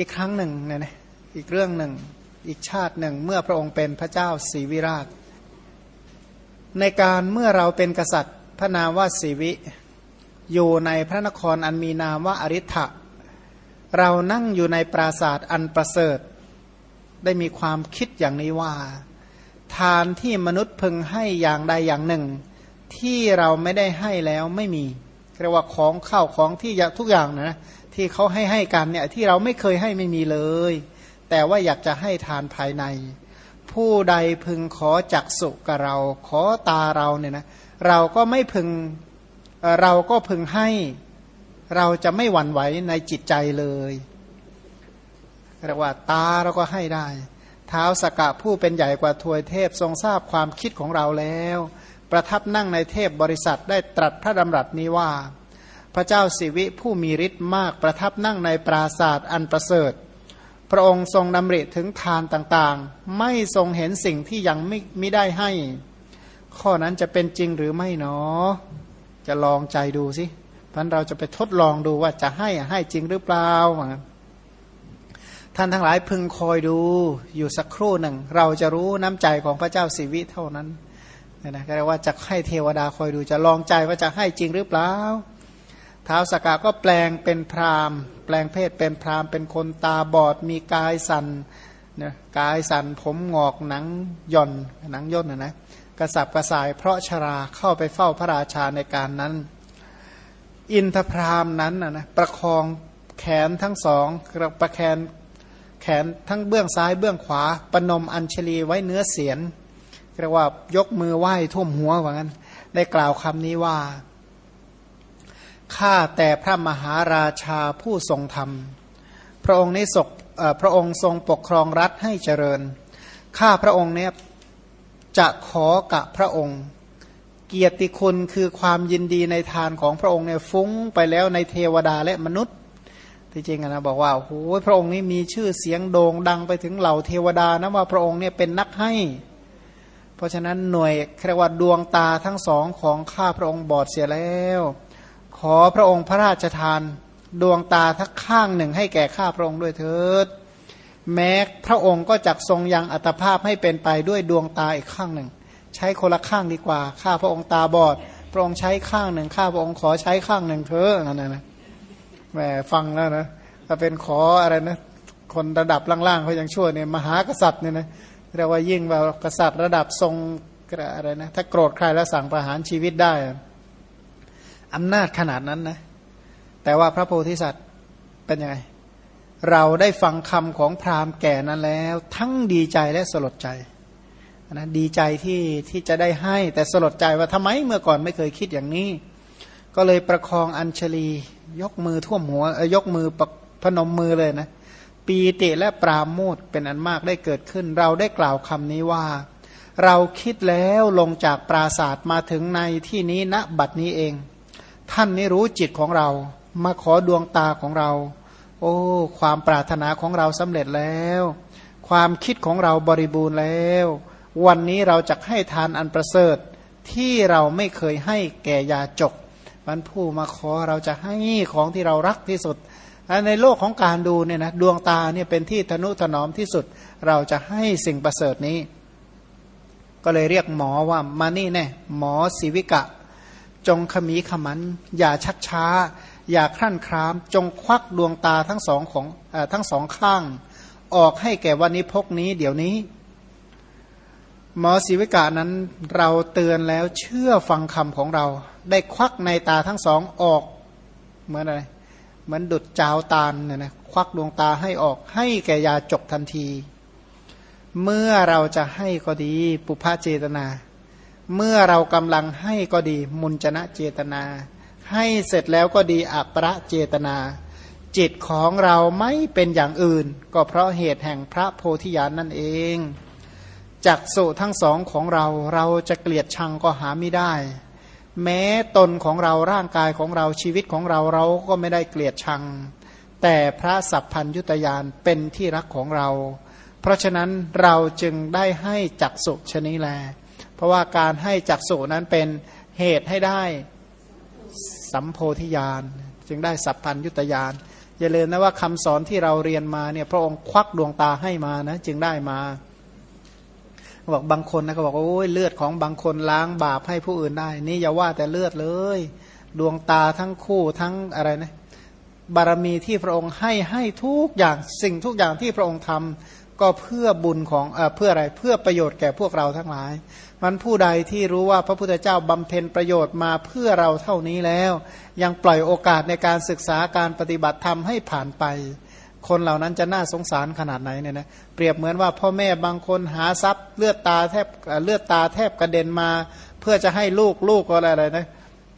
อีกครั้งหนึ่งเนี่ยนะอีกเรื่องหนึ่ง อีกชาติหนึ่ง เมื่อพระองค์เป็นพระเจ้าศรีวิราช ในการเมื่อเราเป็นกษัตริย์พระนามว่าศรีวิ อยู่ในพระนครอันมีนามว่าอริ t ะเรานั่งอยู่ในปราศาสตร์อันประเสริฐ ได้มีความคิดอย่างนี้ว่า ทานที่มนุษย์พึงให้อย่างใดอย่างหนึ่ง ที่เราไม่ได้ให้แล้วไม่มีเรียกว่าของข้าวของที่ทุกอย่างนะ ที่เขาให้ให้กันเนี่ยที่เราไม่เคยให้ไม่มีเลย แต่ว่าอยากจะให้ทานภายใน ผู้ใดพึงขอจักสุกับเรา ขอตาเราเนี่ยนะเราก็ไม่พึงเราก็พึงให้เราจะไม่หวั่นไหวในจิตใจเลยเรียกว่าตาเราก็ให้ได้ เท้าสกะผู้เป็นใหญ่กว่าทวยเทพทรงทราบความคิดของเราแล้ว ประทับนั่งในเทพบริษัทได้ตรัสพระดำรัสนี้ว่า พระเจ้าสิวิผู้มีฤทธิ์มากประทับนั่งในปราศาสตร์อันประเสริฐ พระองค์ทรงดำริถึงทานต่างๆ ไม่ทรงเห็นสิ่งที่ยังไม่ไม่ได้ให้ ข้อนั้นจะเป็นจริงหรือไม่เนาะจะลองใจดูสิพันเราจะไปทดลองดูว่าจะให้ให้จริงหรือเปล่าท่านทั้งหลายพึงคอยดูอยู่สักครู่หนึ่ง เราจะรู้น้ำใจของพระเจ้าสิวิเท่านั้นนะก็เรียกว่าจะให้เทวดาคอยดูจะลองใจว่าจะให้จริงหรือเปล่า ท้าวสกาก็แปลงเป็นพรามแปลงเพศเป็นพรามเป็นคนตาบอดมีกายสันนะกายสันผมงอกหนังย่อนหนังย่นนะนะกระสับกระส่ายเพราะชราเข้าไปเฝ้าพระราชาในการนั้น อินทพรามนั้นนะนะประคองแขนทั้งสองประแคนแขนทั้งเบื้องซ้ายเบื้องขวาปนมอัญชลีไว้เนื้อเสียนเรียกว่ายกมือไหว้ท่วมหัวว่างั้น ได้กล่าวคำนี้ว่า ข้าแต่พระมหาราชาผู้ทรงธรรม พระองค์นี้ศกพระองค์ทรงปกครองรัฐให้เจริญ ข้าพระองค์เนี่ยจะขอกับพระองค์ เกียรติคุณคือความยินดีในทานของพระองค์เนี่ยฟุ้งไปแล้วในเทวดาและมนุษย์ ที่จริงนะบอกว่าโอ้โหพระองค์นี้มีชื่อเสียงโด่งดังไปถึงเหล่าเทวดานะว่าพระองค์เนี่ยเป็นนักให้ เพราะฉะนั้นหน่วยเรียกว่าดวงตาทั้งสองของข้าพระองค์บอดเสียแล้ว ขอพระองค์พระราชทานดวงตาทักข้างหนึ่งให้แก่ข้าพระองค์ด้วยเถิด แม้พระองค์ก็จักทรงยังอัตภาพให้เป็นไปด้วยดวงตาอีกข้างหนึ่ง ใช้คนละข้างดีกว่า ข้าพระองค์ตาบอด พระองค์ใช้ข้างหนึ่ง ข้าพระองค์ขอใช้ข้างหนึ่งเถอะนั่นนะแหมฟังแล้วนะถ้าเป็นขออะไรนะ คนระดับล่างๆเขายังชั่วเนี่ยมหากษัตริย์เนี่ยนะเรียกว่ายิ่งแบบกษัตริย์ระดับทรงอะไรนะถ้าโกรธใครแล้วสั่งประหารชีวิตได้ อำนาจขนาดนั้นนะ แต่ว่าพระโพธิสัตว์เป็นยังไง เราได้ฟังคำของพราหมณ์แก่นั้นแล้ว ทั้งดีใจและสลดใจนะดีใจที่ที่จะได้ให้แต่สลดใจว่าทำไมเมื่อก่อนไม่เคยคิดอย่างนี้ ก็เลยประคองอัญชลี ยกมือท่วมหัวยกมือพนมมือเลยนะปีติและปราโมทเป็นอันมากได้เกิดขึ้น เราได้กล่าวคำนี้ว่า เราคิดแล้วลงจากปราศาสตร์มาถึงในที่นี้ณบัดนี้เอง ท่านนี่รู้จิตของเรา มาขอดวงตาของเรา โอ้ ความปรารถนาของเราสำเร็จแล้ว ความคิดของเราบริบูรณ์แล้ว วันนี้เราจะให้ทานอันประเสริฐที่เราไม่เคยให้แก่ยาจกมันผู้มาขอเราจะให้ของที่เรารักที่สุด ในโลกของการดูเนี่ยนะดวงตาเนี่ยเป็นที่ทนุถนอมที่สุด เราจะให้สิ่งประเสริฐนี้ ก็เลยเรียกหมอว่ามานี่แน่หมอศิวิกะ จงขมีขมัน อย่าชักช้า อย่าครั่นคราม จงควักดวงตาทั้งสองของอทั้งสองข้าง ออกให้แก่วันนี้พกนี้ เดี๋ยวนี้ หมอศิวิกานั้นเราเตือนแล้วเชื่อฟังคำของเรา ได้ควักในตาทั้งสองออก เหมือนอะไรเหมือนดุดจาวตาลเนี่ยนะควักดวงตาให้ออกให้แก่ยาจกทันที เมื่อเราจะให้ก็ดี ปุพพเจตนา เมื่อเรากำลังให้ก็ดีมุนจนะเจตนา ให้เสร็จแล้วก็ดีอัปรเจตนา จิตของเราไม่เป็นอย่างอื่น ก็เพราะเหตุแห่งพระโพธิญาณนนั่นเองจักสุทั้งสองของเราเราจะเกลียดชังก็หาไม่ได้ แม้ตนของเราร่างกายของเราชีวิตของเราเราก็ไม่ได้เกลียดชัง แต่พระสัพพัญยุตยานเป็นที่รักของเรา เพราะฉะนั้นเราจึงได้ให้จักสุชนี้แล เพราะว่าการให้จักสุนั้นเป็นเหตุให้ได้สัมโพธิญาณจึงได้สัพพัญยุตยานอย่าลืมนะว่าคำสอนที่เราเรียนมาเนี่ยพระองค์ควักดวงตาให้มานะจึงได้มาบอกบางคนนะก็บอกว่าโอ้ยเลือดของบางคนล้างบาปให้ผู้อื่นได้ นี่อย่าว่าแต่เลือดเลย ดวงตาทั้งคู่ทั้งอะไรนะบารมีที่พระองค์ให้ให้ทุกอย่างสิ่งทุกอย่างที่พระองค์ทำก็เพื่อบุญของเอเพื่ออะไรเพื่อประโยชน์แก่พวกเราทั้งหลาย มันผู้ใดที่รู้ว่าพระพุทธเจ้าบำเพ็ญประโยชน์มาเพื่อเราเท่านี้แล้ว ยังปล่อยโอกาสในการศึกษาการปฏิบัติธรรมให้ผ่านไป คนเหล่านั้นจะน่าสงสารขนาดไหนเนี่ยนะเปรียบเหมือนว่าพ่อแม่บางคนหาทรัพย์เลือดตาแทบเลือดตาแทบกระเด็นมา เพื่อจะให้ลูกลูกก็อะไรอะไรนะ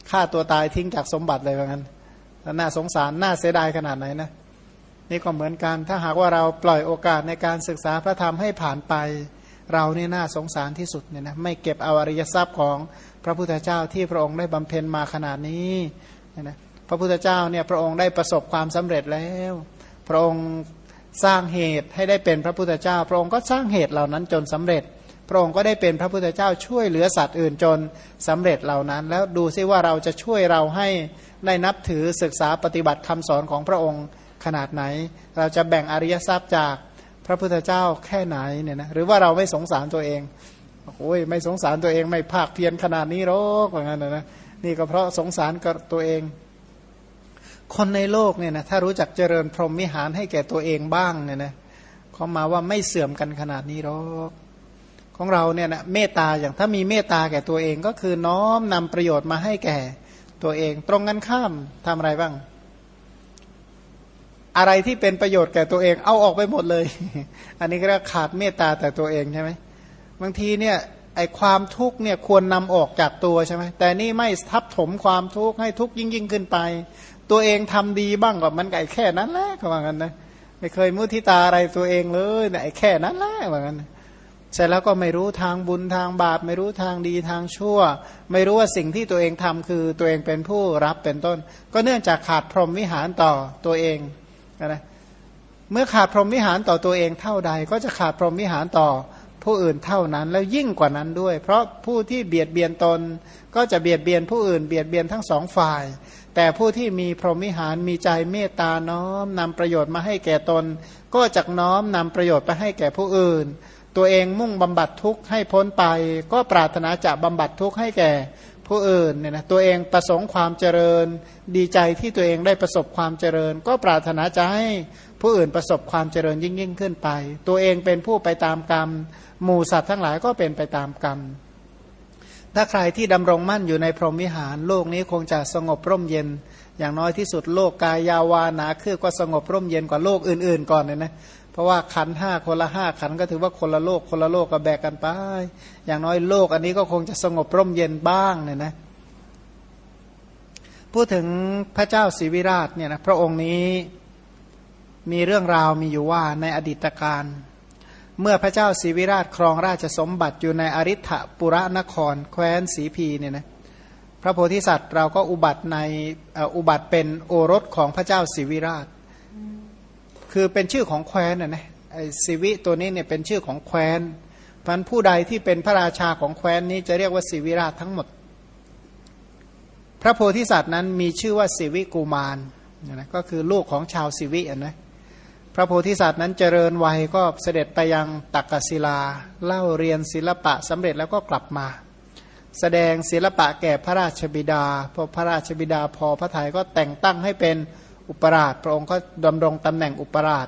ฆ่าตัวตายทิ้งจากสมบัติเลยว่างั้นน่าสงสารน่าเสียดายขนาดไหนนะนี่ก็เหมือนกันถ้าหากว่าเราปล่อยโอกาสในการศึกษาพระธรรมให้ผ่านไป เราเนี่ยน่าสงสารที่สุดเนี่ยนะไม่เก็บเอาอริยทรัพย์ของพระพุทธเจ้าที่พระองค์ได้บำเพ็ญมาขนาดนี้เนะพระพุทธเจ้าเนี่ยพระองค์ได้ประสบความสำเร็จแล้ว พระองค์สร้างเหตุให้ได้เป็นพระพุทธเจ้า พระองค์ก็สร้างเหตุเหล่านั้นจนสำเร็จ พระองค์ก็ได้เป็นพระพุทธเจ้าช่วยเหลือสัตว์อื่นจนสำเร็จเหล่านั้น แล้วดูซิว่าเราจะช่วยเราให้ได้นับถือศึกษาปฏิบัติคำสอนของพระองค์ขนาดไหน เราจะแบ่งอริยทรัพย์จาก พระพุทธเจ้าแค่ไหนเนี่ยนะหรือว่าเราไม่สงสารตัวเองโอ้ยไม่สงสารตัวเองไม่ภาคเพียรขนาดนี้หรอกว่างั้นนะนี่ก็เพราะสงสารกับตัวเอง คนในโลกเนี่ยนะถ้ารู้จักเจริญพรหมวิหารให้แก่ตัวเองบ้างเนี่ยนะเขามาว่าไม่เสื่อมกันขนาดนี้หรอกของเราเนี่ยนะเมตตาอย่างถ้ามีเมตตาแก่ตัวเองก็คือน้อมนำประโยชน์มาให้แก่ตัวเอง ตรงกันข้ามทำอะไรบ้าง อะไรที่เป็นประโยชน์แก่ตัวเอง เอาออกไปหมดเลย อันนี้ก็ขาดเมตตาแต่ตัวเองใช่ไหมบางทีเนี่ยไอความทุกข์เนี่ยควรนำออกจากตัวใช่ไหมแต่นี่ไม่ทับถมความทุกข์ให้ทุกข์ยิ่งยิ่งขึ้นไป ตัวเองทำดีบ้างก็มันไก่แค่นั้นแหละเขาว่ากันนะไม่เคยมุทิตาอะไรตัวเองเลยไอ้แค่นั้นแหละว่ากันนเสร็จแล้วก็ไม่รู้ทางบุญทางบาป ไม่รู้ทางดีทางชั่ว ไม่รู้ว่าสิ่งที่ตัวเองทำคือตัวเองเป็นผู้รับเป็นต้น ก็เนื่องจากขาดพรหมวิหารต่อตัวเอง นะเมื่อขาดพรหมวิหารต่อตัวเองเท่าใด ก็จะขาดพรหมวิหารต่อผู้อื่นเท่านั้น แล้วยิ่งกว่านั้นด้วย เพราะผู้ที่เบียดเบียนตน ก็จะเบียดเบียนผู้อื่นเบียดเบียนทั้งสองฝ่าย แต่ผู้ที่มีพรหมวิหารมีใจเมตตาน้อมนำประโยชน์มาให้แก่ตน ก็จะน้อมนำประโยชน์ไปให้แก่ผู้อื่น ตัวเองมุ่งบำบัดทุกข์ให้พ้นไป ก็ปรารถนาจะบำบัดทุกข์ให้แก่ ผู้อื่นเนี่ยนะตัวเองประสงค์ความเจริญ ดีใจที่ตัวเองได้ประสบความเจริญ ก็ปรารถนาจะให้ผู้อื่นประสบความเจริญยิ่งยิ่งขึ้นไป ตัวเองเป็นผู้ไปตามกรรม หมู่สัตว์ทั้งหลายก็เป็นไปตามกรรม ถ้าใครที่ดำรงมั่นอยู่ในพรหมวิหาร โลกนี้คงจะสงบร่มเย็น อย่างน้อยที่สุดโลกกายยาวานาคือก็สงบร่มเย็นกว่าโลกอื่น ๆ ก่อนเลยนะ เพราะว่าขันห้าคนละห้าขันก็ถือว่าคนละโลกคนละโลกก็แบกกันไป อย่างน้อยโลกอันนี้ก็คงจะสงบร่มเย็นบ้างเนี่ยนะพูดถึงพระเจ้าศรีวิราชเนี่ยนะพระองค์นี้มีเรื่องราวมีอยู่ว่าในอดีตการเมื่อพระเจ้าศรีวิราชครองราชสมบัติอยู่ในอริ t ปุระนคร แคว้นสีพีเนี่ยนะพระโพธิสัตว์เราก็อุบัติในอุบัติเป็นโอรสของพระเจ้าศรีวิราช คือเป็นชื่อของแคว้นนะนะไอสิวิตัวนี้เนี่ยเป็นชื่อของแคว้นพันผู้ใดที่เป็นพระราชาของแคว้นนี้จะเรียกว่าสิวิราชทั้งหมด พระโพธิสัตว์นั้นมีชื่อว่าสิวิกูมารนะก็คือลูกของชาวสิวิอะนะพระโพธิสัตว์นั้นเจริญวัยก็เสด็จไปยังตักกศิลา เล่าเรียนศิลปะสำเร็จแล้วก็กลับมา แสดงศิลปะแก่พระราชบิดาพอพระราชบิดาพอพระทัยก็แต่งตั้งให้เป็น อุปราช พระองค์ก็ดำรงตำแหน่งอุปราช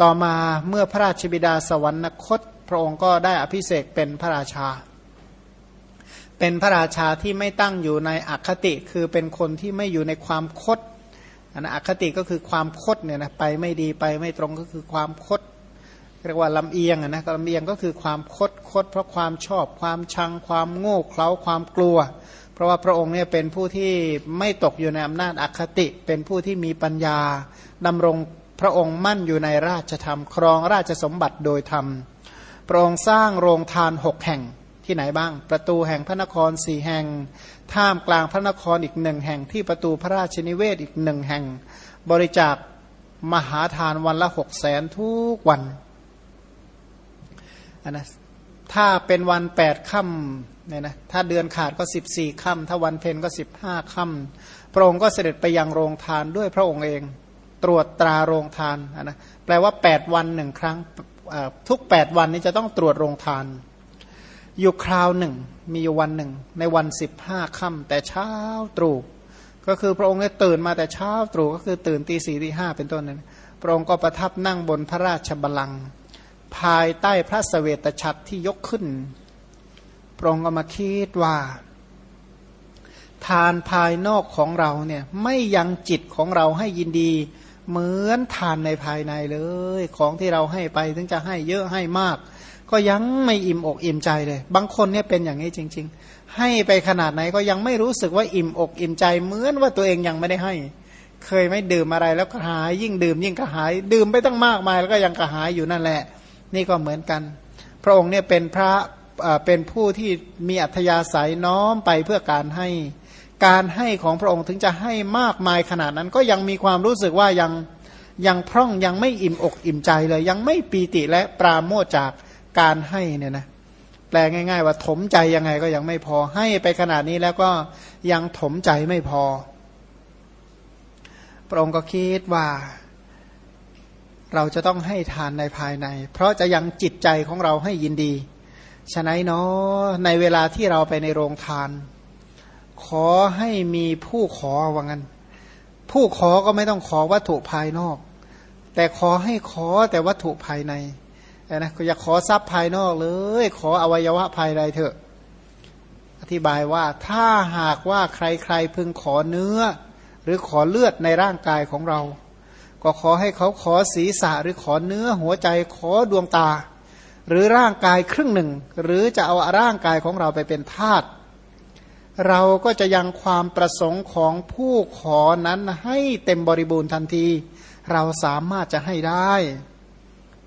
ต่อมาเมื่อพระราชบิดาสวรรคต พระองค์ก็ได้อภิเษกเป็นพระราชา เป็นพระราชาที่ไม่ตั้งอยู่ในอคติคือเป็นคนที่ไม่อยู่ในความคดอันอคติก็คือความคดเนี่ยนะไปไม่ดีไปไม่ตรงก็คือความคดเรียกว่าลำเอียงนะลำเอียงก็คือความคดคดเพราะความชอบความชังความโง่เขลาความกลัว เพราะว่าพระองค์เนี่ยเป็นผู้ที่ไม่ตกอยู่ในอำนาจอคติ เป็นผู้ที่มีปัญญาดำรงพระองค์มั่นอยู่ในราชธรรม ครองราชสมบัติโดยธรรม พระองค์สร้างโรงทานหกแห่งที่ไหนบ้าง ประตูแห่งพระนครสี่แห่ง ท่ามกลางพระนครอีกหนึ่งแห่งที่ประตูพระราชนิเวศอีกหนึ่งแห่ง บริจาคมหาทานวันละหกแสนทุกวันนนะ ถ้าเป็นวันแปดค่ำเนี่ยนะถ้าเดือนขาดก็สิบสี่ค่ำถ้าวันเพ็ญก็สิบห้าค่ำพระองค์ก็เสด็จไปยังโรงทานด้วยพระองค์เอง ตรวจตราโรงทานนะแปลว่า8วันหนึ่งครั้งทุก8วันนี้จะต้องตรวจโรงทาน อยู่คราวหนึ่งมีอยู่วันหนึ่ง ในวันสิบห้าค่ำแต่เช้าตรู่ก็คือพระองค์เนี่ยตื่นมาแต่เช้าตรู่ก็คือตื่นตีสี่ตีห้าเป็นต้นนั้นพระองค์ก็ประทับนั่งบนพระราชบัลลังก์ ภายใต้พระสเสวตฉัตรที่ยกขึ้นพระองค์ก็มาคิดว่า ทานภายนอกของเราเนี่ยไม่ยังจิตของเราให้ยินดี เหมือนทานในภายในเลย ของที่เราให้ไปถึงจะให้เยอะให้มาก ก็ยังไม่อิ่มอกอิ่มใจเลย บางคนเนี่ยเป็นอย่างนี้จริง ๆ ให้ไปขนาดไหนก็ยังไม่รู้สึกว่าอิ่มอกอิ่มใจ เหมือนว่าตัวเองยังไม่ได้ให้ เคยไม่ดื่มอะไรแล้วก็หายยิ่งดื่มยิ่งกระหาย ดื่มไปตั้งมากมายแล้วก็ยังกระหายอยู่นั่นแหละ นี่ก็เหมือนกัน พระองค์เนี่ยเป็นพระเป็นผู้ที่มีอัธยาศัยน้อมไปเพื่อการให้การให้ของพระองค์ถึงจะให้มากมายขนาดนั้น ก็ยังมีความรู้สึกว่ายังยังพร่องยังไม่อิ่มอกอิ่มใจเลย ยังไม่ปีติและปราโมทจากการให้เนี่ยนะแปลง่าย ๆ ว่าถมใจยังไงก็ยังไม่พอให้ไปขนาดนี้แล้วก็ยังถมใจไม่พอ พระองค์ก็คิดว่า เราจะต้องให้ทานในภายใน เพราะจะยังจิตใจของเราให้ยินดี ฉะนั้นเนาะในเวลาที่เราไปในโรงทาน ขอให้มีผู้ขอว่างั้น ผู้ขอก็ไม่ต้องขอวัตถุภายนอก แต่ขอให้ขอแต่วัตถุภายในนะก็อย่าขอทรัพย์ภายนอกเลย ขออวัยวะภายในเถอะ อธิบายว่าถ้าหากว่าใครๆพึงขอเนื้อ หรือขอเลือดในร่างกายของเรา ก็ขอให้เขาขอศีรษะหรือขอเนื้อหัวใจขอดวงตา หรือร่างกายครึ่งหนึ่ง หรือจะเอาร่างกายของเราไปเป็นทาสเราก็จะยังความประสงค์ของผู้ขอนั้นให้เต็มบริบูรณ์ทันที เราสามารถจะให้ได้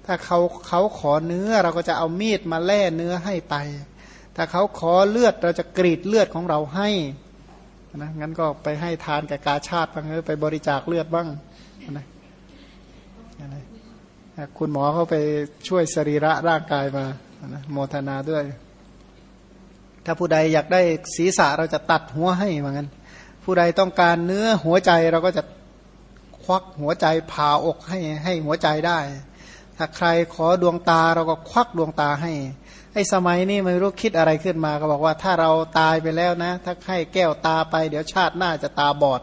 ถ้าเขาเขาขอเนื้อเราก็จะเอามีดมาแล่เนื้อให้ไป ถ้าเขาขอเลือดเราจะกรีดเลือดของเราให้นะงั้นก็ไปให้ทานแก่กาชาติบ้างไปบริจาคเลือดบ้าง คุณหมอเขาไปช่วยสรีระร่างกายมานะโมทนาด้วย ถ้าผู้ใดอยากได้ศีรษะเราจะตัดหัวให้เหมือนกันผู้ใดต้องการเนื้อหัวใจเราก็จะควักหัวใจผ่าอกให้ให้หัวใจได้ ถ้าใครขอดวงตาเราก็ควักดวงตาให้ไอ้สมัยนี้ไม่รู้คิดอะไรขึ้นมาก็บอกว่าถ้าเราตายไปแล้วนะ ถ้าให้แก้วตาไปเดี๋ยวชาติหน้าจะตาบอด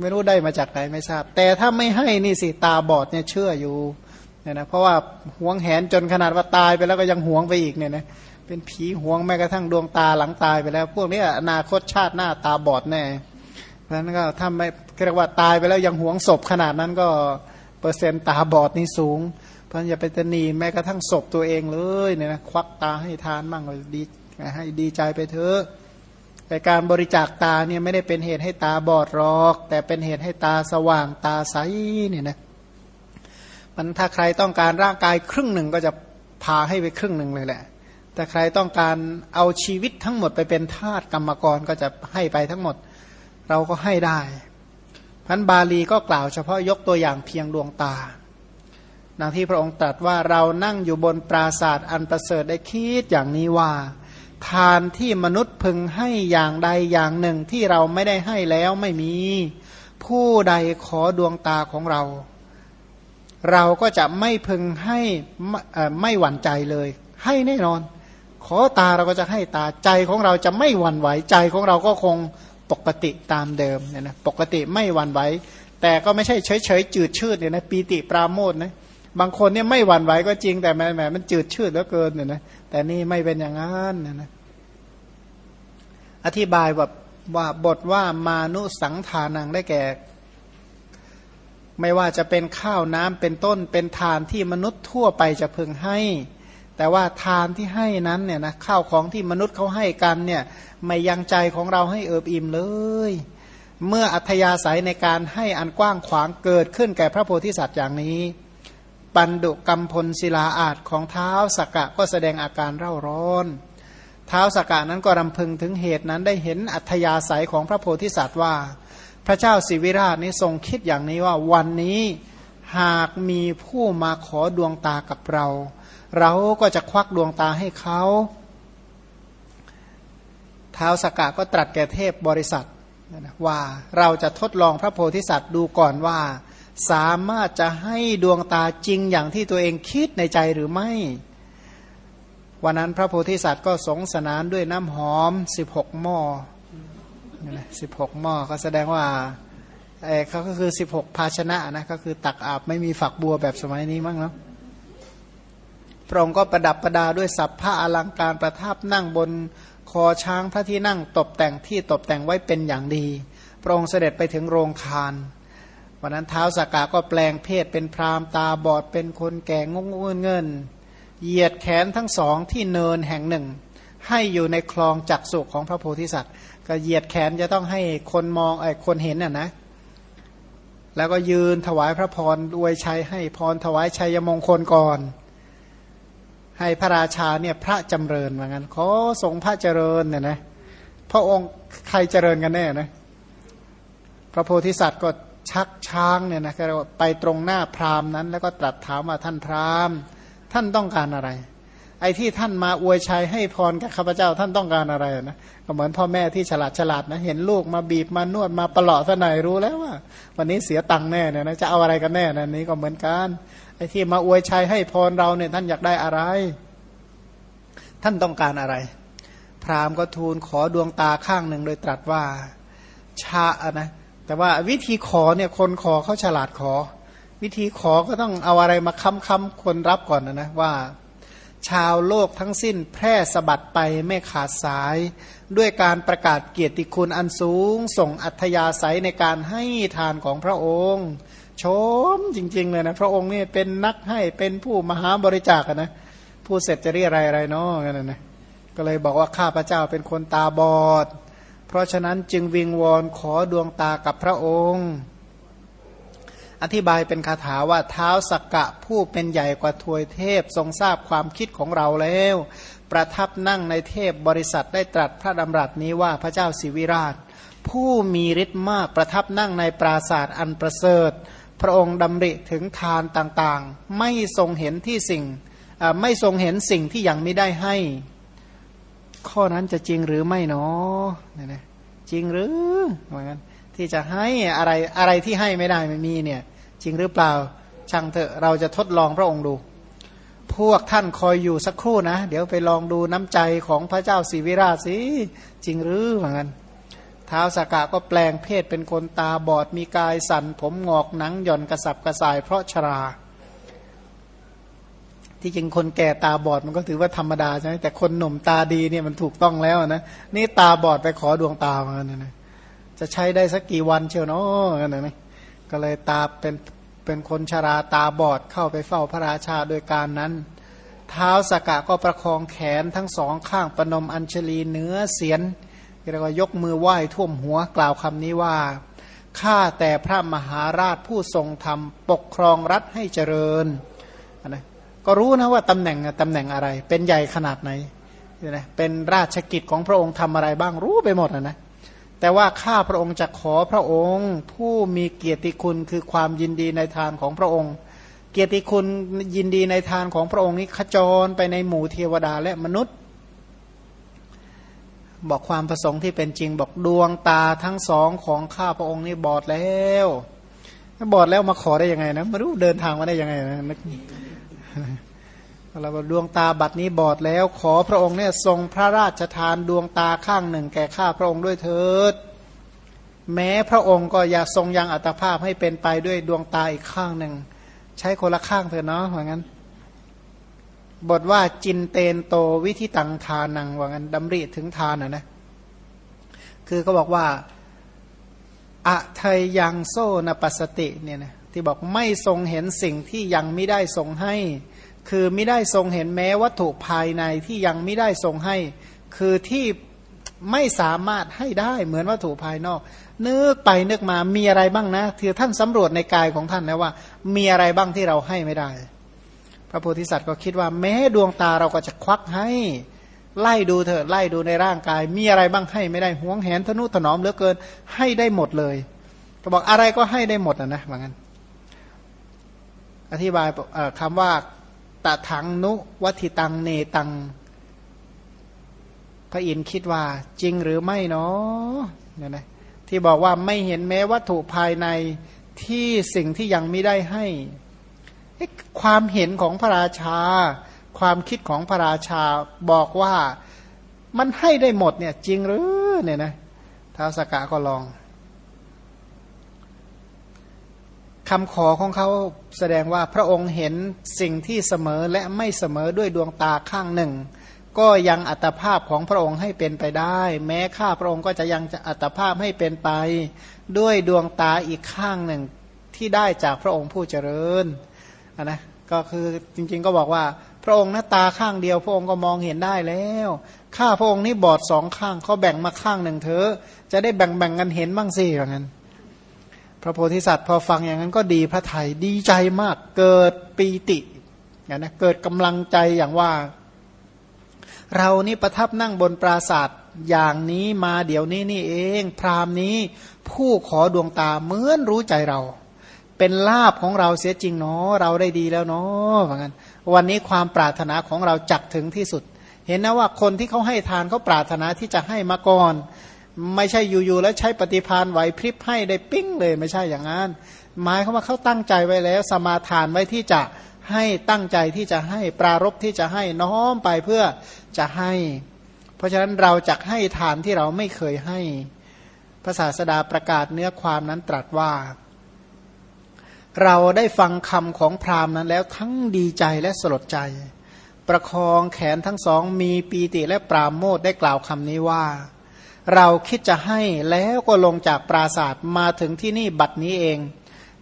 ไม่รู้ได้มาจากไหนไม่ทราบ แต่ถ้าไม่ให้นี่สิตาบอดเนี่ยเชื่ออยู่เนี่ยนะเพราะว่าหวงแหนจนขนาดว่าตายไปแล้วก็ยังหวงไปอีกเนี่ยนะเป็นผีหวงแม้กระทั่งดวงตาหลังตายไปแล้ว พวกนี้อนาคตชาติหน้าตาบอดแน่เพราะนั้นก็ถ้าไม่เรียกว่าตายไปแล้วยังหวงศพขนาดนั้นก็เปอร์เซ็นต์ตาบอดนี่สูง เพราะอย่าไปตนีแม้กระทั่งศพตัวเองเลยเนี่ยนะควักตาให้ทานบ้างดีให้ดีใจไปเถอะ แต่การบริจาคตาเนี่ยไม่ได้เป็นเหตุให้ตาบอดหรอก แต่เป็นเหตุให้ตาสว่างตาใสเนี่ยนะมันถ้าใครต้องการร่างกายครึ่งหนึ่งก็จะพาให้ไปครึ่งหนึ่งเลยแหละ แต่ใครต้องการเอาชีวิตทั้งหมดไปเป็นทาสกรรมกรก็จะให้ไปทั้งหมด เราก็ให้ได้พันบาลีก็กล่าวเฉพาะยกตัวอย่างเพียงดวงตาดังที่พระองค์ตรัสว่าเรานั่งอยู่บนปราศาสตร์อันประเสริฐได้คิดอย่างนี้ว่า ทานที่มนุษย์พึงให้อย่างใดอย่างหนึ่งที่เราไม่ได้ให้แล้วไม่มี ผู้ใดขอดวงตาของเรา เราก็จะไม่พึงให้ไม่หวั่นใจเลย ให้แน่นอน ขอตาเราก็จะให้ตาใจของเราจะไม่หวั่นไหวใจของเราก็คงปกติตามเดิมเนี่ยนะปกติไม่หวั่นไหวแต่ก็ไม่ใช่เฉยเฉยจืดชืดเนี่ยนะปีติปราโมทนะ บางคนเนี่ยไม่หวั่นไหวก็จริงแต่แหมแหมมันจืดชืดเหลือเกินเนี่ยนะแต่นี่ไม่เป็นอย่างนั้นนะนะอธิบายแบบว่าบทว่ามานุสังทานังได้แก่ ไม่ว่าจะเป็นข้าวน้ำเป็นต้นเป็นทานที่มนุษย์ทั่วไปจะพึงให้ แต่ว่าทานที่ให้นั้นเนี่ยนะข้าวของที่มนุษย์เขาให้กันเนี่ยไม่ยังใจของเราให้เอิบอิ่มเลย เมื่ออัธยาศัยในการให้อันกว้างขวางเกิดขึ้นแก่พระโพธิสัตว์อย่างนี้ ปันดุกรรมพลศิลาอาจของเท้าสกกะก็แสดงอาการเร่าร้อน เท้าสกกะนั้นก็รำพึงถึงเหตุนั้นได้เห็นอัธยาศัยของพระโพธิสัตว์ว่า พระเจ้าสิวิราชนี้ทรงคิดอย่างนี้ว่าวันนี้หากมีผู้มาขอดวงตากับเรา เราก็จะควักดวงตาให้เขาเท้าสกกะก็ตรัสแก่เทพบริษัทว่าเราจะทดลองพระโพธิสัตว์ดูก่อนว่า สามารถจะให้ดวงตาจริงอย่างที่ตัวเองคิดในใจหรือไม่ วันนั้นพระโพธิสัตว์ก็สงสนานด้วยน้ำหอมสิบหกม้อสิบหกม้อก็แสดงว่าเอเขาก็คือสิบหกภาชนะนะก็คือตักอาบไม่มีฝักบัวแบบสมัยนี้มั้งเนาะพระองค์ก็ประดับประดาด้วยสัพพะอลังการประทับนั่งบนคอช้างพระที่นั่งตกแต่งที่ตกแต่งไว้เป็นอย่างดี พระองค์เสด็จไปถึงโรงคาร วันนั้นเท้าสากาก็แปลงเพศเป็นพรามตาบอดเป็นคนแก่งงเงินเงิน เหยียดแขนทั้งสองที่เนินแห่งหนึ่ง ให้อยู่ในคลองจักสุของพระโพธิสัตว์ ก็เหยียดแขนจะต้องให้คนมองไอ้คนเห็นน่ะนะ แล้วก็ยืนถวายพระพรอวยชัยให้พรถวายชัยมงคลก่อน ให้พระราชาเนี่ยพระจำเริญเหมือนกันขอทรงพระเจริญเนี่ยนะพระองค์ใครเจริญกันแน่นะพระโพธิสัตว์ก็ ชักช้างเนี่ยนะก็ไปตรงหน้าพราหมณ์นั้น แล้วก็ตรัสถามว่าท่านพราหมณ์ ท่านต้องการอะไร ไอ้ที่ท่านมาอวยชัยให้พรกับข้าพเจ้าท่านต้องการอะไรนะก็เหมือนพ่อแม่ที่ฉลาดฉลาดนะเห็นลูกมาบีบมานวดมาปลอะซะหน่อยรู้แล้วว่า วันนี้เสียตังค์แน่เนี่ยนะจะเอาอะไรกันแน่นะนี้ก็เหมือนกันไอ้ที่มาอวยชัยให้พรเราเนี่ยท่านอยากได้อะไร ท่านต้องการอะไร พราหมณ์ก็ทูลขอดวงตาข้างหนึ่งโดยตรัสว่าชาอะนะ แต่ว่าวิธีขอเนี่ยคนขอเขาฉลาดขอ วิธีขอก็ต้องเอาอะไรมาค้ำค้ำคนรับก่อนนะนะว่า ชาวโลกทั้งสิ้นแพร่สะบัดไปไม่ขาดสาย ด้วยการประกาศเกียรติคุณอันสูง ส่งอัธยาศัยในการให้ทานของพระองค์ชมจริง ๆ เลยนะ พระองค์นี่เป็นนักให้เป็นผู้มหาบริจาคนะผู้เสร็จจะเรียอะไรอะไรเนาะกันนะก็เลยบอกว่าข้าพระเจ้าเป็นคนตาบอด เพราะฉะนั้นจึงวิงวอนขอดวงตากับพระองค์ อธิบายเป็นคาถาว่าเท้าสักกะผู้เป็นใหญ่กว่าทวยเทพทรงทราบความคิดของเราแล้ว ประทับนั่งในเทพบริษัทได้ตรัสพระดำรัสนี้ว่าพระเจ้าสิวิราช ผู้มีฤทธิ์มากประทับนั่งในปราศาสตร์อันประเสริฐ พระองค์ดำริถึงทานต่างๆ ไม่ทรงเห็นที่สิ่งไม่ทรงเห็นสิ่งที่ยังไม่ได้ให้ ข้อนั้นจะจริงหรือไม่เนาะนะจริงหรือเหมือนกันที่จะให้อะไรอะไรที่ให้ไม่ได้ไม่มีเนี่ยจริงหรือเปล่าช่างเถอะเราจะทดลองพระองค์ดู พวกท่านคอยอยู่สักครู่นะ เดี๋ยวไปลองดูน้ำใจของพระเจ้าศิวิราชสิจริงหรือเหมือนกันท้าวสากะก็แปลงเพศเป็นคนตาบอดมีกายสั่นผมงอกหนังหย่อนกระสับกระส่ายเพราะชรา ที่จริงคนแก่ตาบอดมันก็ถือว่าธรรมดาใช่ไหมแต่คนหนุ่มตาดีเนี่ยมันถูกต้องแล้วนะนี่ตาบอดไปขอดวงตามาเนี่ยนะจะใช้ได้สักกี่วันเชียวเนาะกันนะก็เลยตาเป็นเป็นคนชราตาบอดเข้าไปเฝ้าพระราชาโดยการนั้น เท้าสกกะก็ประคองแขนทั้งสองข้างปนมอัญชลีเนื้อเสียนเรียกว่ายกมือไหว้ท่วมหัวกล่าวคำนี้ว่าข้าแต่พระมหาราชผู้ทรงธรรมปกครองรัฐให้เจริญ ก็รู้นะว่าตำแหน่งตำแหน่งอะไร เป็นใหญ่ขนาดไหนนะเป็นราชกิจของพระองค์ทำอะไรบ้างรู้ไปหมดนะนะแต่ว่าข้าพระองค์จะขอพระองค์ ผู้มีเกียรติคุณคือความยินดีในทานของพระองค์ เกียรติคุณยินดีในทานของพระองค์นี้ขจรไปในหมู่เทวดาและมนุษย์ บอกความประสงค์ที่เป็นจริงบอกดวงตาทั้งสองของข้าพระองค์นี่บอดแล้วบอดแล้วมาขอได้ยังไงนะไม่รู้เดินทางมาได้ยังไงนะ เราดวงตาบัดนี้บอดแล้ว ขอพระองค์เนี่ยทรงพระราชทานดวงตาข้างหนึ่ง แก่ข้าพระองค์ด้วยเถิด แม้พระองค์ก็อยากทรงยังอัตภาพให้เป็นไปด้วยดวงตาอีกข้างหนึ่ง ใช้คนละข้างเถอะเนาะว่างั้น บทว่าจินเตนโตวิธิตังทานังว่างั้นดำริถึงทานนะนะ คือเขาบอกว่าอะเทยยังโซนปัสติเนี่ยนะที่บอกไม่ทรงเห็นสิ่งที่ยังไม่ได้ทรงให้ คือไม่ได้ทรงเห็นแม้วัตถุภายในที่ยังไม่ได้ทรงให้ คือที่ไม่สามารถให้ได้เหมือนวัตถุภายนอก นึกไปนึกมามีอะไรบ้างนะคือท่านสำรวจในกายของท่านนะว่า มีอะไรบ้างที่เราให้ไม่ได้ พระโพธิสัตว์ก็คิดว่าแม้ดวงตาเราก็จะควักให้ ไล่ดูเถอะไล่ดูในร่างกาย มีอะไรบ้างให้ไม่ได้ห่วงแหนทนุถนอมเหลือเกินให้ได้หมดเลยก็บอกอะไรก็ให้ได้หมดนะนะว่างั้นอธิบายคำว่า ตะถังนุวัติตังเนตัง พระอินทร์คิดว่าจริงหรือไม่เนาะเนี่ยนะที่บอกว่าไม่เห็นแม้วัตถุภายในที่สิ่งที่ยังไม่ได้ให้ ความเห็นของพระราชา ความคิดของพระราชาบอกว่ามันให้ได้หมดเนี่ยจริงหรือเนี่ยนะท้าวสกกะก็ลอง คำขอของเขาแสดงว่าพระองค์เห็นสิ่งที่เสมอและไม่เสมอด้วยดวงตาข้างหนึ่ง ก็ยังอัตภาพของพระองค์ให้เป็นไปได้ แม้ข้าพระองค์ก็จะยังอัตภาพให้เป็นไป ด้วยดวงตาอีกข้างหนึ่งที่ได้จากพระองค์ผู้เจริญนนะก็คือจริงๆก็บอกว่า พระองค์หน้าตาข้างเดียว พระองค์ก็มองเห็นได้แล้วข้าพระองค์นี่บอดสองข้างเขาแบ่งมาข้างหนึ่งเถอะจะได้แบ่งแบ่งกันเห็นบ้างสิอย่างนั้น พระโพธิสัตว์พอฟังอย่างนั้นก็ดีพระไทยดีใจมากเกิดปีติอย่างนะเกิดกำลังใจอย่างว่า เรานี่ประทับนั่งบนปราศาสตร์อย่างนี้มาเดี๋ยวนี้นี่เอง พรามนี้ผู้ขอดวงตาเหมือนรู้ใจเรา เป็นลาบของเราเสียจริงเนาะเราได้ดีแล้วเนาะเหมือนกันวันนี้ความปรารถนาของเราจักถึงที่สุด เห็นนะว่าคนที่เขาให้ทานเขาปรารถนาที่จะให้มาก่อน ไม่ใช่อยู่ๆแล้วใช้ปฏิพานไหวพริบให้ได้ปิ้งเลยไม่ใช่อย่างนั้นหมายเขาว่าเขาตั้งใจไว้แล้ว สมาทานไว้ที่จะให้ตั้งใจที่จะให้ปรารบที่จะให้น้อมไปเพื่อจะให้ เพราะฉะนั้นเราจะให้ทานที่เราไม่เคยให้พระศาสดาประกาศเนื้อความนั้นตรัสว่า เราได้ฟังคำของพราหมณ์นั้นแล้วทั้งดีใจและสลดใจ ประคองแขนทั้งสองมีปีติและปราโมทได้กล่าวคำนี้ว่า เราคิดจะให้แล้วก็ลงจากปราศาสตร์มาถึงที่นี่บัดนี้เอง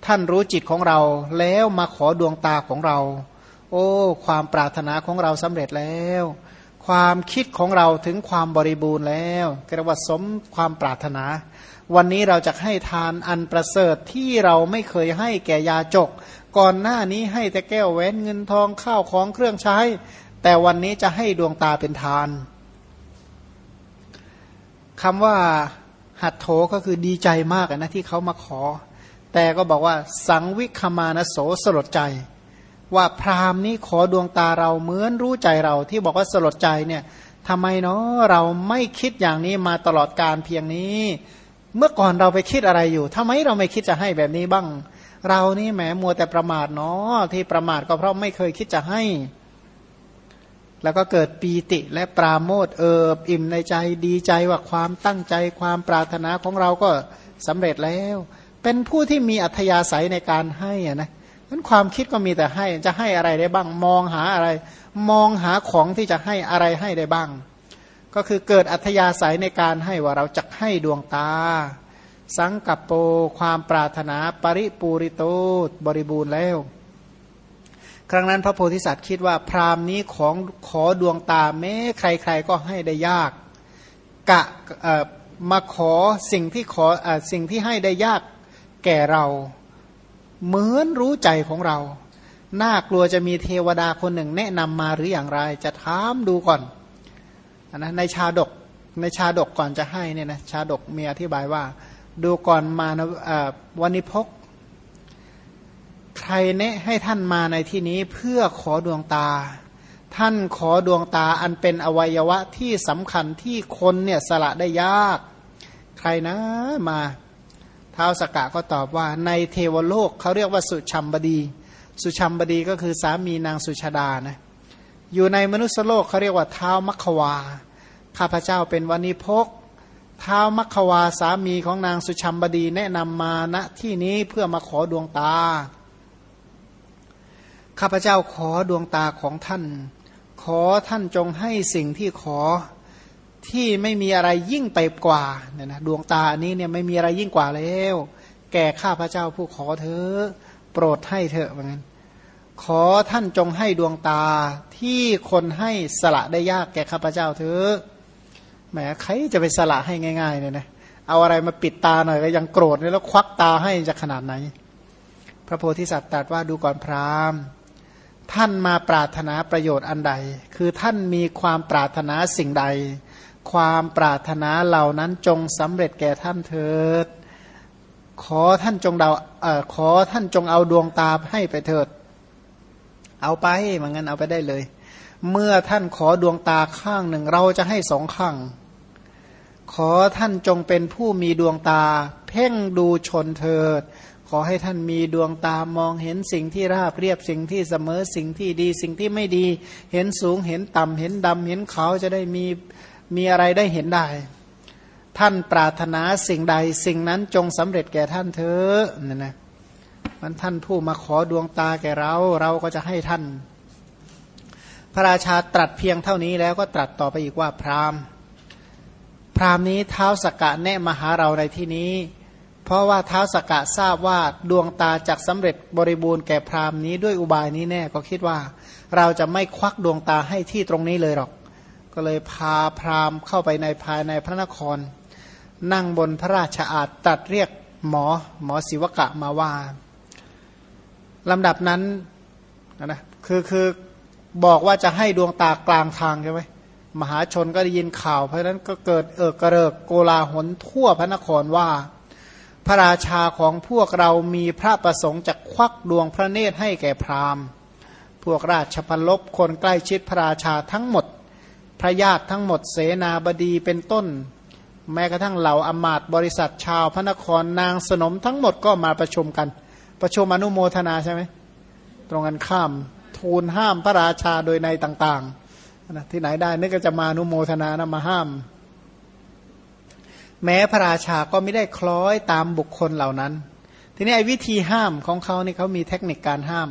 ท่านรู้จิตของเราแล้วมาขอดวงตาของเรา โอ้ ความปรารถนาของเราสำเร็จแล้ว ความคิดของเราถึงความบริบูรณ์แล้วกระวัสมความปรารถนา วันนี้เราจะให้ทานอันประเสริฐที่เราไม่เคยให้แก่ยาจก ก่อนหน้านี้ให้แต่แก้วแหวนเงินทองข้าวของเครื่องใช้ แต่วันนี้จะให้ดวงตาเป็นทาน คำว่าหัดโถก็คือดีใจมากนะที่เขามาขอ แต่ก็บอกว่าสังวิคมานโสสลดใจ ว่าพรามนี้ขอดวงตาเราเหมือนรู้ใจเราที่บอกว่าสลดใจเนี่ยทำไมเนาะเราไม่คิดอย่างนี้มาตลอดการเพียงนี้ เมื่อก่อนเราไปคิดอะไรอยู่ทำไมเราไม่คิดจะให้แบบนี้บ้าง เรานี่แหมมัวแต่ประมาทเนาะที่ประมาทก็เพราะไม่เคยคิดจะให้ แล้วก็เกิดปีติและปราโมทเอิบอิ่มในใจดีใจว่าความตั้งใจความปรารถนาของเราก็สำเร็จแล้ว เป็นผู้ที่มีอัธยาศัยในการให้อะนะนั้นความคิดก็มีแต่ให้จะให้อะไรได้บ้างมองหาอะไร มองหาของที่จะให้อะไรให้ได้บ้าง ก็คือเกิดอัธยาศัยในการให้ว่าเราจะให้ดวงตา สังกัปโปความปรารถนาปริปูริโตบริบูรณ์แล้ว ครั้งนั้นพระโพธิสัตว์คิดว่าพราหมณ์นี้ของขอดวงตาแม้ใครๆก็ให้ได้ยากกะมาขอสิ่งที่ขออสิ่งที่ให้ได้ยากแก่เรา เหมือนรู้ใจของเรา น่ากลัวจะมีเทวดาคนหนึ่งแนะนำมาหรืออย่างไร จะถามดูก่อนนะในชาดกในชาดกก่อนจะให้เนี่ยนะชาดกมีอธิบายว่า ดูก่อนมาวันนิพก ใครเนะให้ท่านมาในที่นี้เพื่อขอดวงตา ท่านขอดวงตาอันเป็นอวัยวะที่สำคัญที่คนเนี่ยสละได้ยาก ใครนะมาท้าวสกกะก็ตอบว่าในเทวโลกเขาเรียกว่าสุชัมบดี สุชัมบดีก็คือสามีนางสุชาดานะอยู่ในมนุษยโลกเขาเรียกว่าเท้ามัคควา ข้าพเจ้าเป็นวันิพกเท้ามัคควาสามีของนางสุชัมบดีแนะนำมาณที่นี้เพื่อมาขอดวงตา ข้าพเจ้าขอดวงตาของท่าน ขอท่านจงให้สิ่งที่ขอที่ไม่มีอะไรยิ่งไปกว่าเนี่ยนะดวงตานี้เนี่ยไม่มีอะไรยิ่งกว่าแล้ว แก่ข้าพเจ้าผู้ขอเธอโปรดให้เถอะเหมือนกันขอท่านจงให้ดวงตาที่คนให้สละได้ยากแก่ข้าพเจ้าเถอะแหมใครจะไปสละให้ง่ายๆเนี่ยนะเอาอะไรมาปิดตาหน่อยก็ยังโกรธเลยแล้วควักตาให้จะขนาดไหน พระโพธิสัตว์ตรัสว่าดูก่อนพราหมณ์ ท่านมาปรารถนาประโยชน์อันใด คือท่านมีความปรารถนาสิ่งใด ความปรารถนาเหล่านั้นจงสำเร็จแก่ท่านเถิด ขอท่านจงเดาเอ่อขอท่านจงเอาดวงตาให้ไปเถิด เอาไปมันงั้นเอาไปได้เลย เมื่อท่านขอดวงตาข้างหนึ่งเราจะให้สองข้าง ขอท่านจงเป็นผู้มีดวงตา เพ่งดูชนเถิด ขอให้ท่านมีดวงตามองเห็นสิ่งที่ราบเรียบสิ่งที่เสมอสิ่งที่ดีสิ่งที่ไม่ดี เห็นสูงเห็นต่ำเห็นดำเห็นขาวจะได้มีมีอะไรได้เห็นได้ ท่านปรารถนาสิ่งใดสิ่งนั้นจงสำเร็จแก่ท่านเถอะนั่นนะมันท่านผู้มาขอดวงตาแก่เรา เราก็จะให้ท่าน พระราชาตรัสเพียงเท่านี้แล้วก็ตรัสต่อไปอีกว่าพราหมณ์ พราหมณ์นี้เท้าสกกะแนะมาหาเราในที่นี้ เพราะว่าเท้าสกกะทราบว่าดวงตาจากสำเร็จบริบูรณ์แก่พราหมณ์นี้ด้วยอุบายนี้แน่ก็คิดว่า เราจะไม่ควักดวงตาให้ที่ตรงนี้เลยหรอก ก็เลยพาพราหมณ์เข้าไปในภายในพระนคร นั่งบนพระราชอาณตัดเรียกหมอหมอศิวกะมาว่าลำดับนั้นนะคือคือบอกว่าจะให้ดวงตากลางทางใช่ไหมมหาชนก็ได้ยินข่าว เพราะฉะนั้นก็เกิดเอิกกระเริกโกลาหลทั่วพระนครว่า พระราชาของพวกเรามีพระประสงค์จะควักดวงพระเนตรให้แก่พราหมณ์ พวกราชพลบคนใกล้ชิดพระราชาทั้งหมด พระญาติทั้งหมดเสนาบดีเป็นต้น แม้กระทั่งเหล่าอมาตบริษัทชาวพระนครนางสนมทั้งหมดก็มาประชุมกัน ประชุมอนุโมทนาใช่ไหมตรงกันข้าม ทูลห้ามพระราชาโดยในต่างๆนะที่ไหนได้นึกก็จะมาอนุโมทนานะมาห้าม แม้พระราชาก็ไม่ได้คล้อยตามบุคคลเหล่านั้น ทีนี้ไอ้วิธีห้ามของเขานี่เขามีเทคนิคการห้าม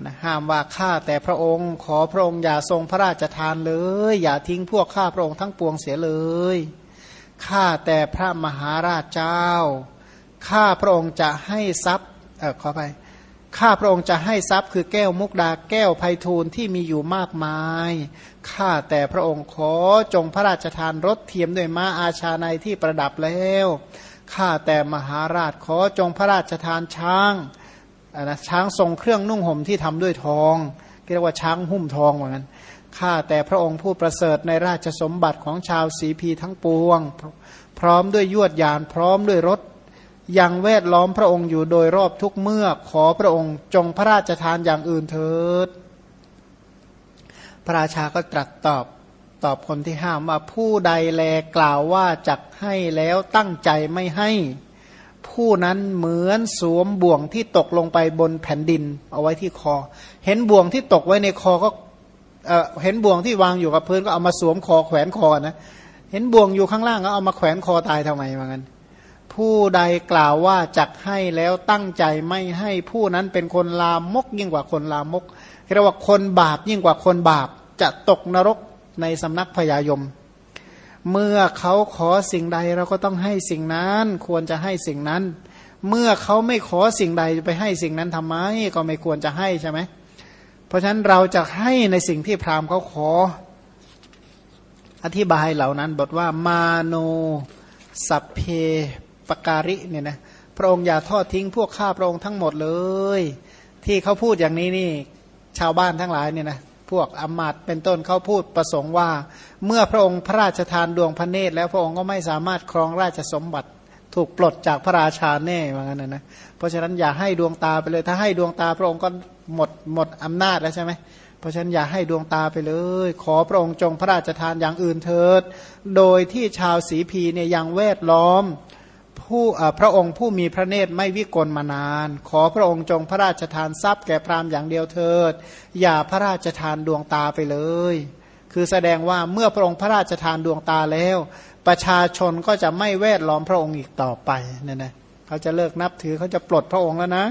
นะห้ามว่าข้าแต่พระองค์ ขอพระองค์อย่าทรงพระราชทานเลย อย่าทิ้งพวกข้าพระองค์ทั้งปวงเสียเลยข้าแต่พระมหาราชเจ้าข้าพระองค์จะให้ทรัพย์เออขอไป ข้าพระองค์จะให้ทรัพย์คือแก้วมุกดาแก้วไพฑูรย์ที่มีอยู่มากมาย ข้าแต่พระองค์ขอจงพระราชทานรถเทียมด้วยม้าอาชาในที่ประดับแล้ว ข้าแต่มหาราชขอจงพระราชทานช้างนะช้างทรงเครื่องนุ่งห่มที่ทำด้วยทองเรียกว่าช้างหุ้มทองเหมือนกันข้าแต่พระองค์ผู้ประเสริฐในราชสมบัติของชาวสีพีทั้งปวง พร้อมด้วยยวดยานพร้อมด้วยรถ ยังแวดล้อมพระองค์อยู่โดยรอบทุกเมื่อขอพระองค์จงพระราชทานอย่างอื่นเถิด พระราชาก็ตรัสตอบตอบคนที่ห้ามว่าผู้ใดแลกล่าวว่าจักให้แล้วตั้งใจไม่ให้ ผู้นั้นเหมือนสวมบ่วงที่ตกลงไปบนแผ่นดิน เอาไว้ที่คอ เห็นบ่วงที่ตกไว้ในคอก็เเห็นบ่วงที่วางอยู่กับพื้นก็เอามาสวมคอแขวนคอนะ เห็นบ่วงอยู่ข้างล่างก็เอามาแขวนคอตายทำไมว่างั้น ผู้ใดกล่าวว่าจักให้แล้วตั้งใจไม่ให้ผู้นั้นเป็นคนลามกยิ่งกว่าคนลามกเรียกว่าคนบาปยิ่งกว่าคนบาปจะตกนรกในสำนักพยายม เมื่อเขาขอสิ่งใดเราก็ต้องให้สิ่งนั้นควรจะให้สิ่งนั้น เมื่อเขาไม่ขอสิ่งใดไปให้สิ่งนั้นทำไมก็ไม่ควรจะให้ใช่ไหมเพราะฉะนั้นเราจะให้ในสิ่งที่พราหมณ์เขาขอ อธิบายเหล่านั้นบทว่ามาโนสัพเพ ปการิเนี่ยนะพระองค์อย่าทอดทิ้งพวกข้าพระองค์ทั้งหมดเลย ที่เขาพูดอย่างนี้นี่ชาวบ้านทั้งหลายเนี่ยนะพวกอมาตเป็นต้นเขาพูดประสงค์ว่า เมื่อพระองค์พระราชทานดวงพระเนตรแล้วพระองค์ก็ไม่สามารถครองราชสมบัติถูกปลดจากพระราชาแน่ว่างั้นนะเพราะฉะนั้นอย่าให้ดวงตาไปเลย ถ้าให้ดวงตาพระองค์ก็หมดหมดอำนาจแล้วใช่ไหมเพราะฉะนั้นอย่าให้ดวงตาไปเลย ขอพระองค์จงพระราชทานอย่างอื่นเถิด โดยที่ชาวสีพีเนี่ยยังแวดล้อม ผู้พระองค์ผู้มีพระเนตรไม่วิกลมานาน ขอพระองค์จงพระราชทานทรัพย์แก่พราหมณ์อย่างเดียวเถิด อย่าพระราชทานดวงตาไปเลย คือแสดงว่าเมื่อพระองค์พระราชทานดวงตาแล้ว ประชาชนก็จะไม่แวดล้อมพระองค์อีกต่อไปเนี่ยนะเขาจะเลิกนับถือเขาจะปลดพระองค์แล้วนะ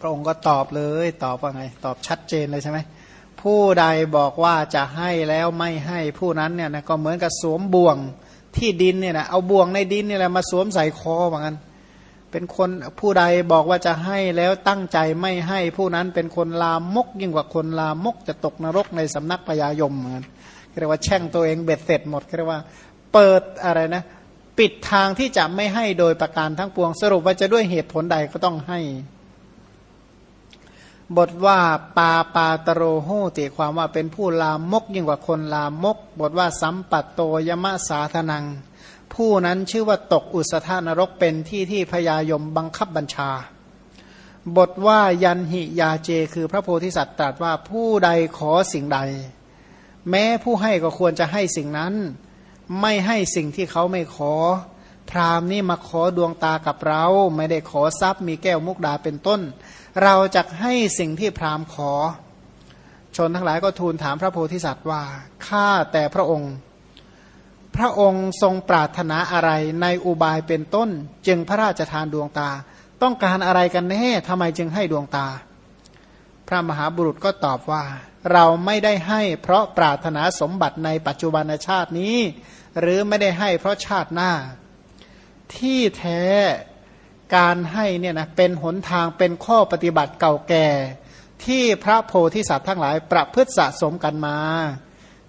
พระองค์ก็ตอบเลยตอบว่าไง ตอบชัดเจนเลยใช่ไหมผู้ใดบอกว่าจะให้แล้วไม่ให้ผู้นั้นเนี่ยนะก็เหมือนกับสวมบ่วง ที่ดินเนี่ยนะเอาบ่วงในดินเนี่ยแหละมาสวมใส่คอเหมือนกันเป็นคนผู้ใดบอกว่าจะให้แล้วตั้งใจไม่ให้ผู้นั้นเป็นคนลามก ยิ่งกว่าคนลามกจะตกนรกในสำนักพยายมเหมือนกันเรียกว่าแช่งตัวเองเบ็ดเสร็จหมดเรียกว่าเปิดอะไรนะ ปิดทางที่จะไม่ให้โดยประการทั้งปวงสรุปว่าจะด้วยเหตุผลใดก็ต้องให้ บทว่าปาปาตโรโหติความว่าเป็นผู้ลามกยิ่งกว่าคนลามก บทว่าสัมปัตโตยมะสาธนัง ผู้นั้นชื่อว่าตกอุสธานรกเป็นที่ที่พยายมบังคับบัญชา บทว่ายันหิยาเจ คือพระโพธิสัตว์ตรัสว่าผู้ใดขอสิ่งใด แม้ผู้ให้ก็ควรจะให้สิ่งนั้น ไม่ให้สิ่งที่เขาไม่ขอ พรามนี่มาขอดวงตากับเรา ไม่ได้ขอทรัพย์มีแก้วมุกดาเป็นต้น เราจะให้สิ่งที่พราหมณ์ขอ ชนทั้งหลายก็ทูลถามพระโพธิสัตว์ว่าข้าแต่พระองค์ พระองค์ทรงปรารถนาอะไรในอุบายเป็นต้น จึงพระราชทานดวงตา ต้องการอะไรกันแน่ทำไมจึงให้ดวงตา พระมหาบุรุษก็ตอบว่า เราไม่ได้ให้เพราะปรารถนาสมบัติในปัจจุบันชาตินี้ หรือไม่ได้ให้เพราะชาติหน้า ที่แท้ การให้เนี่ยนะเป็นหนทางเป็นข้อปฏิบัติเก่าแก่ ที่พระโพธิสัตว์ทั้งหลาย ประพฤติสะสมกันมา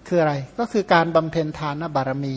คืออะไร ก็คือการบำเพ็ญทานบารมี